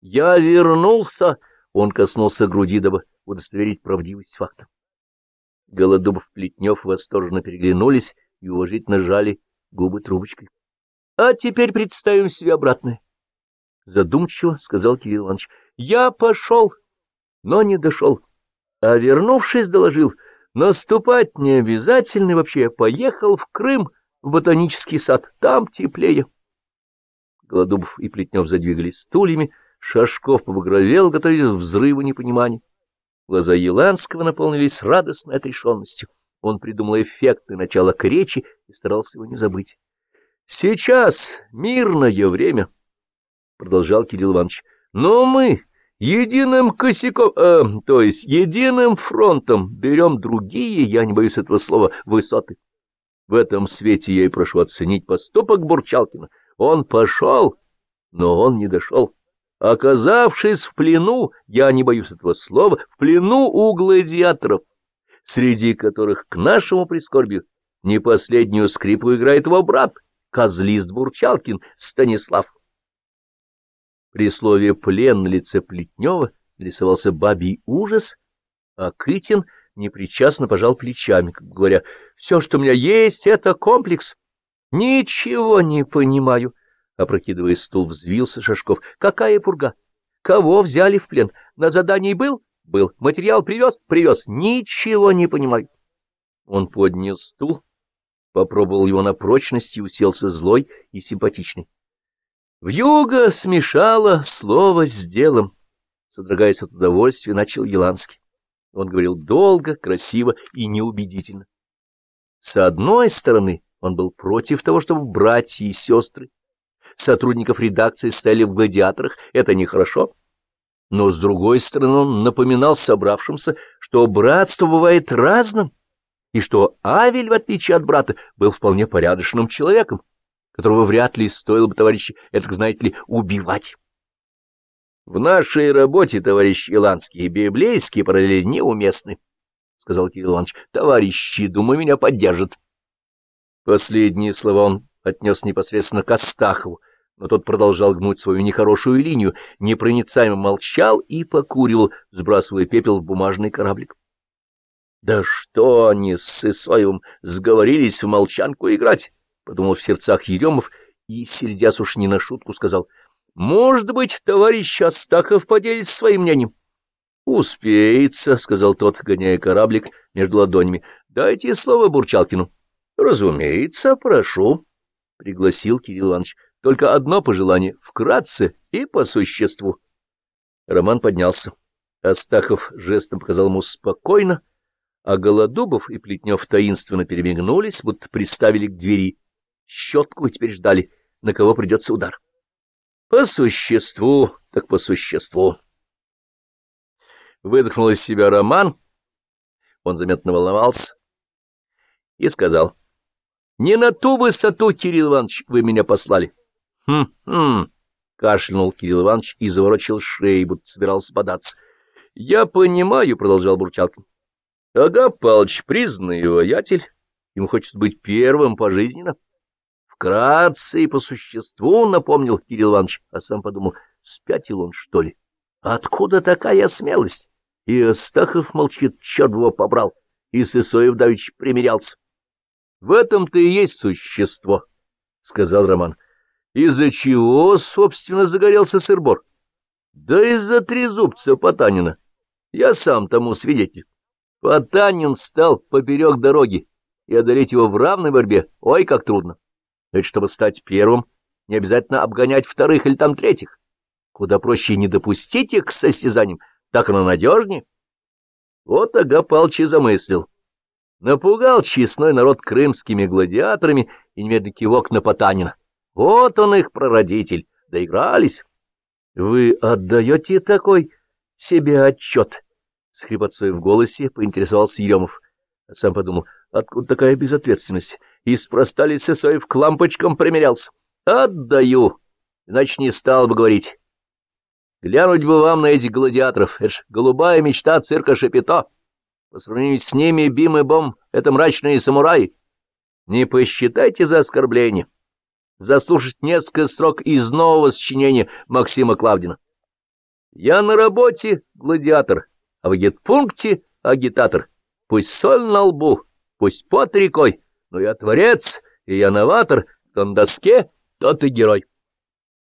«Я вернулся!» — он коснулся груди, дабы удостоверить правдивость факта. Голодубов Плетнев восторженно переглянулись и уважительно жали губы трубочкой. — А теперь представим себе обратное. Задумчиво сказал Кирилл Иванович. — Я пошел, но не дошел. А вернувшись, доложил. Наступать не обязательно вообще. Поехал в Крым, в ботанический сад. Там теплее. Голодубов и Плетнев задвигались стульями. Шашков побагровел, готовясь к взрыву непонимания. Глаза Еланского наполнились радостной отрешенностью. Он придумал эффектное начало к речи и старался его не забыть. — Сейчас мирное время, — продолжал Кирилл Иванович, — но мы единым косяком, э, то есть единым фронтом берем другие, я не боюсь этого слова, высоты. В этом свете я и прошу оценить поступок Бурчалкина. Он пошел, но он не дошел. Оказавшись в плену, я не боюсь этого слова, в плену у гладиаторов, среди которых к нашему прискорбию не последнюю скрипу играет его брат, козлист Бурчалкин Станислав. При слове «плен» на лице Плетнева рисовался бабий ужас, а Кытин непричастно пожал плечами, как говоря, «Все, что у меня есть, — это комплекс. Ничего не понимаю». Опрокидывая стул, взвился Шашков. Какая пурга? Кого взяли в плен? На задании был? Был. Материал привез? Привез. Ничего не понимаю. Он поднял стул, попробовал его на прочность и уселся злой и симпатичный. Вьюга смешала слово с делом. Содрогаясь от удовольствия, начал Еланский. Он говорил долго, красиво и неубедительно. С одной стороны, он был против того, чтобы братья и сестры сотрудников редакции стояли в гладиаторах, это нехорошо. Но, с другой стороны, он напоминал собравшимся, что братство бывает разным, и что Авель, в отличие от брата, был вполне порядочным человеком, которого вряд ли стоило бы, товарищи, это, знаете ли, убивать. В нашей работе, товарищ Иланский, библейские параллели неуместны, — сказал Кирилл Иванович. Товарищи, думаю, меня поддержат. Последние слова он отнес непосредственно к Астахову, но тот продолжал гнуть свою нехорошую линию, непроницаемо молчал и покуривал, сбрасывая пепел в бумажный кораблик. — Да что они с Сысоевым сговорились в молчанку играть? — подумал в сердцах Еремов и, сердясь уж не на шутку, сказал. — Может быть, товарищ Астахов поделится своим мнением? — Успеется, — сказал тот, гоняя кораблик между ладонями. — Дайте слово Бурчалкину. — Разумеется, прошу. — пригласил Кирилл Иванович. — Только одно пожелание — вкратце и по существу. Роман поднялся. Астахов жестом показал ему спокойно, а Голодубов и Плетнев таинственно перемигнулись, будто приставили к двери щетку и теперь ждали, на кого придется удар. — По существу, так по существу. Выдохнул из себя Роман, он заметно волновался, и сказал — не на ту высоту, Кирилл Иванович, вы меня послали. Хм-хм, кашлянул Кирилл Иванович и заворочил шею, будто собирался податься. Я понимаю, продолжал Бурчалкин. Ага, Павлович, признанный воятель. Ему хочется быть первым пожизненно. Вкратце и по существу напомнил Кирилл Иванович, а сам подумал, спятил он, что ли? Откуда такая смелость? И Астахов молчит, черт его побрал, и Сысоев давич примирялся. — В этом-то и есть существо, — сказал Роман. — Из-за чего, собственно, загорелся сырбор? — Да из-за трезубца Потанина. Я сам тому свидетель. Потанин стал поперек дороги, и одолеть его в равной борьбе, ой, как трудно. Ведь чтобы стать первым, не обязательно обгонять вторых или там третьих. Куда проще не допустить их к состязаниям, так оно надежнее. Вот Ага Палчи замыслил напугал честной народ крымскими гладиаторами и немедленно кивок на Потанина. Вот он их прародитель, доигрались. — Вы отдаете такой себе отчет? — с хрипотцой в голосе поинтересовался Еремов. А сам подумал, откуда такая безответственность? И спроста ли Сысоев к лампочкам примерялся? — Отдаю, иначе не стал бы говорить. Глянуть бы вам на этих гладиаторов, это ж голубая мечта цирка Шапито. По сравнению с ними Бим и Бом — это мрачные самураи. Не посчитайте за оскорбление. Заслушать несколько строк из нового сочинения Максима Клавдина. Я на работе гладиатор, а в гетпункте агитатор. Пусть соль на лбу, пусть пот рекой, но я творец, и я новатор, кто на доске, тот и герой.